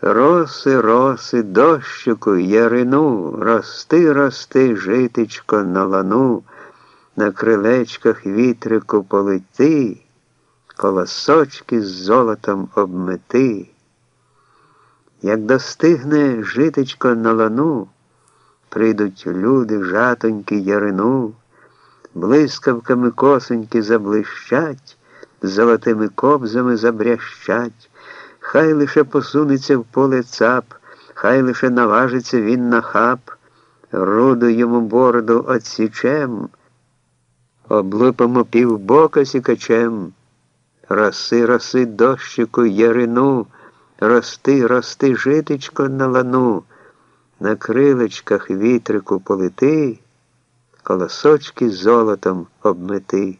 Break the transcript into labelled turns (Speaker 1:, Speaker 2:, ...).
Speaker 1: Роси, роси, дощику, ярину, рости, рости, житечко на лану, на крилечках вітрику полети, колосочки з золотом обмети. Як достигне житечко на лану, прийдуть люди, жатоньки ярину, блискавками косоньки заблищать, золотими кобзами забрящать. Хай лише посунеться в поле цап, хай лише наважиться він на хап, руду йому бороду отсічем, облипимо півбока сікачем, роси, роси дощику ярину, рости, рости, житечко на лану, на крилечках вітрику полети, колосочки золотом обмети.